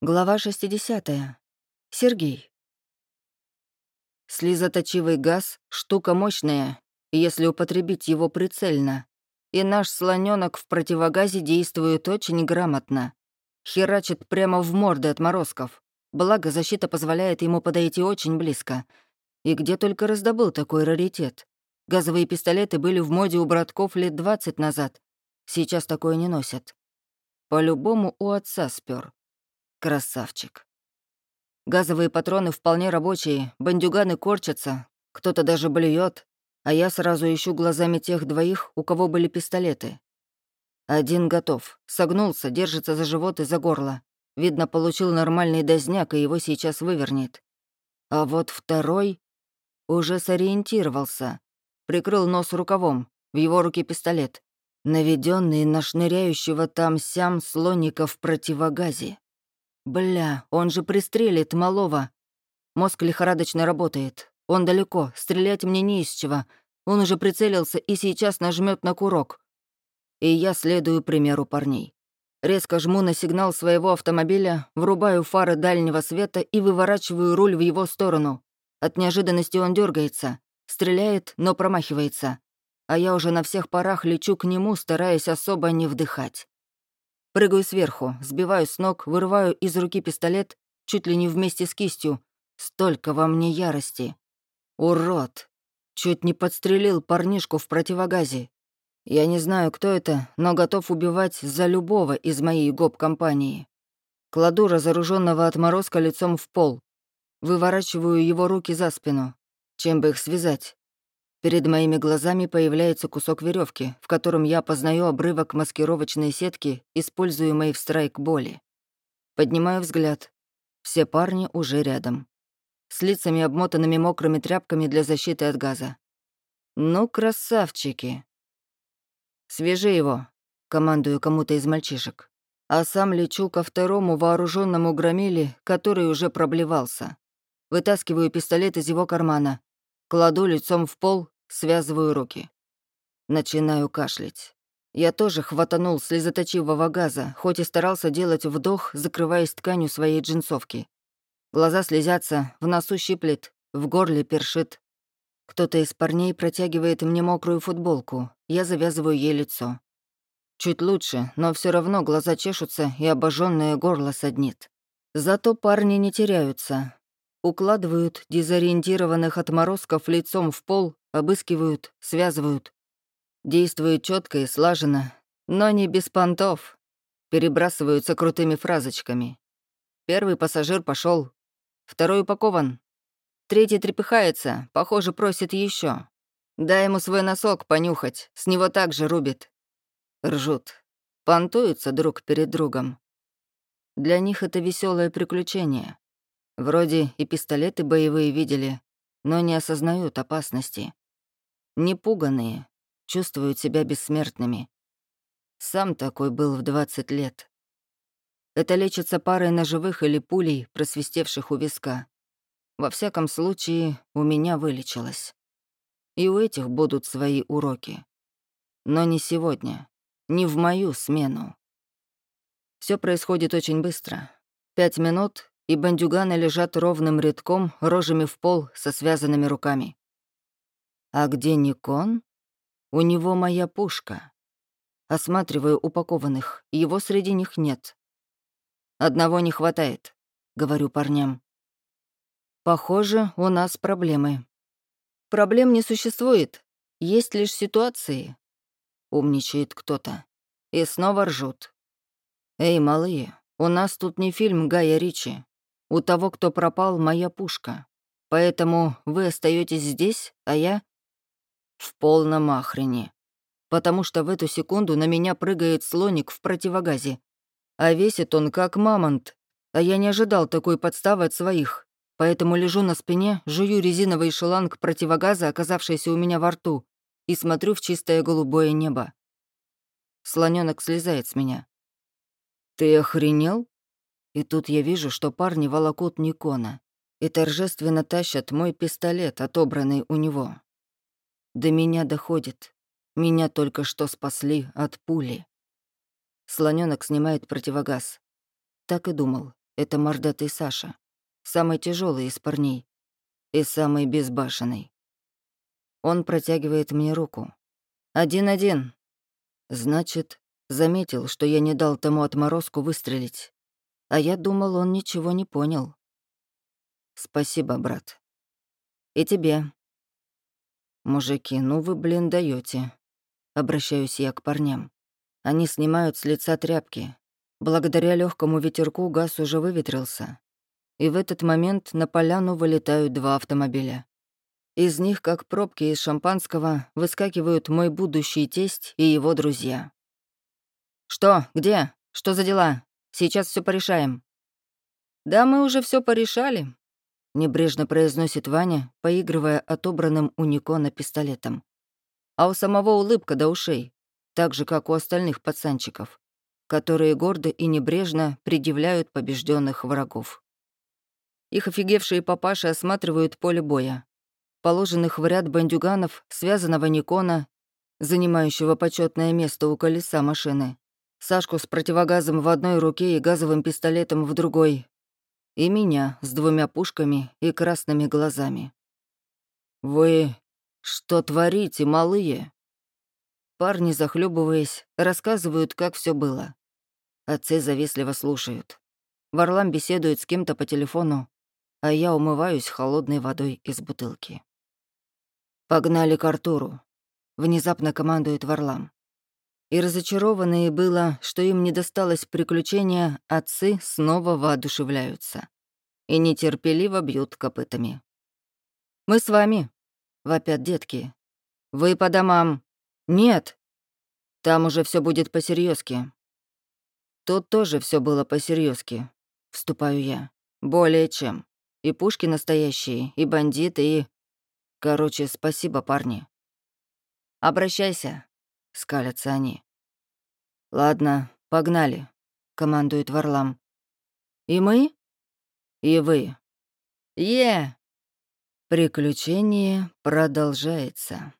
Глава 60. Сергей. Слезоточивый газ — штука мощная, если употребить его прицельно. И наш слоненок в противогазе действует очень грамотно. Херачит прямо в морды отморозков. Благо, защита позволяет ему подойти очень близко. И где только раздобыл такой раритет. Газовые пистолеты были в моде у братков лет 20 назад. Сейчас такое не носят. По-любому у отца спер. Красавчик. Газовые патроны вполне рабочие, бандюганы корчатся, кто-то даже блюет, а я сразу ищу глазами тех двоих, у кого были пистолеты. Один готов, согнулся, держится за живот и за горло. Видно, получил нормальный дозняк, и его сейчас вывернет. А вот второй уже сориентировался. Прикрыл нос рукавом, в его руке пистолет, наведенный на шныряющего там-сям слоника в противогазе. Бля, он же пристрелит малого. Мозг лихорадочно работает. Он далеко, стрелять мне не из чего. Он уже прицелился и сейчас нажмет на курок. И я следую примеру парней. Резко жму на сигнал своего автомобиля, врубаю фары дальнего света и выворачиваю руль в его сторону. От неожиданности он дергается, стреляет, но промахивается. А я уже на всех парах лечу к нему, стараясь особо не вдыхать. Прыгаю сверху, сбиваю с ног, вырываю из руки пистолет, чуть ли не вместе с кистью. Столько во мне ярости. Урод! Чуть не подстрелил парнишку в противогазе. Я не знаю, кто это, но готов убивать за любого из моей гоп-компании. Кладу разоруженного отморозка лицом в пол. Выворачиваю его руки за спину. Чем бы их связать? Перед моими глазами появляется кусок веревки, в котором я познаю обрывок маскировочной сетки, используемой в страйк-боли. Поднимаю взгляд. Все парни уже рядом. С лицами, обмотанными мокрыми тряпками для защиты от газа. «Ну, красавчики!» «Свяжи его», — командую кому-то из мальчишек. А сам лечу ко второму вооруженному громиле, который уже проблевался. Вытаскиваю пистолет из его кармана, Кладу лицом в пол, связываю руки. Начинаю кашлять. Я тоже хватанул слезоточивого газа, хоть и старался делать вдох, закрываясь тканью своей джинсовки. Глаза слезятся, в носу щиплет, в горле першит. Кто-то из парней протягивает мне мокрую футболку, я завязываю ей лицо. Чуть лучше, но все равно глаза чешутся и обожженное горло саднит. Зато парни не теряются, Укладывают дезориентированных отморозков лицом в пол, обыскивают, связывают. Действуют четко и слаженно, но не без понтов. Перебрасываются крутыми фразочками. Первый пассажир пошел, второй упакован. Третий трепыхается, похоже, просит еще. Дай ему свой носок понюхать, с него также рубит. Ржут. Понтуются друг перед другом. Для них это веселое приключение. Вроде и пистолеты боевые видели, но не осознают опасности. Непуганные, чувствуют себя бессмертными. Сам такой был в 20 лет. Это лечится парой ножевых или пулей, просвистевших у виска. Во всяком случае, у меня вылечилось. И у этих будут свои уроки. Но не сегодня, не в мою смену. Все происходит очень быстро. Пять минут, и бандюганы лежат ровным рядком, рожами в пол, со связанными руками. А где Никон? У него моя пушка. Осматриваю упакованных, его среди них нет. Одного не хватает, говорю парням. Похоже, у нас проблемы. Проблем не существует, есть лишь ситуации. Умничает кто-то. И снова ржут. Эй, малые, у нас тут не фильм Гая Ричи. У того, кто пропал, моя пушка. Поэтому вы остаетесь здесь, а я в полном охрене. Потому что в эту секунду на меня прыгает слоник в противогазе. А весит он как мамонт. А я не ожидал такой подставы от своих. Поэтому лежу на спине, жую резиновый шланг противогаза, оказавшийся у меня во рту, и смотрю в чистое голубое небо. Слоненок слезает с меня. «Ты охренел?» И тут я вижу, что парни волокут Никона и торжественно тащат мой пистолет, отобранный у него. До меня доходит. Меня только что спасли от пули. Слоненок снимает противогаз. Так и думал. это мордатый Саша. Самый тяжелый из парней. И самый безбашенный. Он протягивает мне руку. «Один-один». Значит, заметил, что я не дал тому отморозку выстрелить. А я думал, он ничего не понял. «Спасибо, брат. И тебе». «Мужики, ну вы, блин, даете. Обращаюсь я к парням. Они снимают с лица тряпки. Благодаря легкому ветерку газ уже выветрился. И в этот момент на поляну вылетают два автомобиля. Из них, как пробки из шампанского, выскакивают мой будущий тесть и его друзья. «Что? Где? Что за дела? Сейчас все порешаем». «Да мы уже все порешали», — небрежно произносит Ваня, поигрывая отобранным у Никона пистолетом. А у самого улыбка до ушей, так же, как у остальных пацанчиков, которые гордо и небрежно предъявляют побежденных врагов. Их офигевшие папаши осматривают поле боя, положенных в ряд бандюганов, связанного Никона, занимающего почетное место у колеса машины, Сашку с противогазом в одной руке и газовым пистолетом в другой, и меня с двумя пушками и красными глазами. «Вы что творите, малые?» Парни, захлебываясь, рассказывают, как все было. Отцы завистливо слушают. Варлам беседует с кем-то по телефону, а я умываюсь холодной водой из бутылки. «Погнали к Артуру», — внезапно командует Варлам. И разочарованные было, что им не досталось приключения, отцы снова воодушевляются и нетерпеливо бьют копытами. «Мы с вами», — вопят детки. «Вы по домам». «Нет». «Там уже все будет по-серьёзки». «Тут тоже все было по-серьёзки», — вступаю я. «Более чем. И пушки настоящие, и бандиты, и...» Короче, спасибо, парни. Обращайся, скалятся они. Ладно, погнали, командует Варлам. И мы? И вы. Е! Приключение продолжается.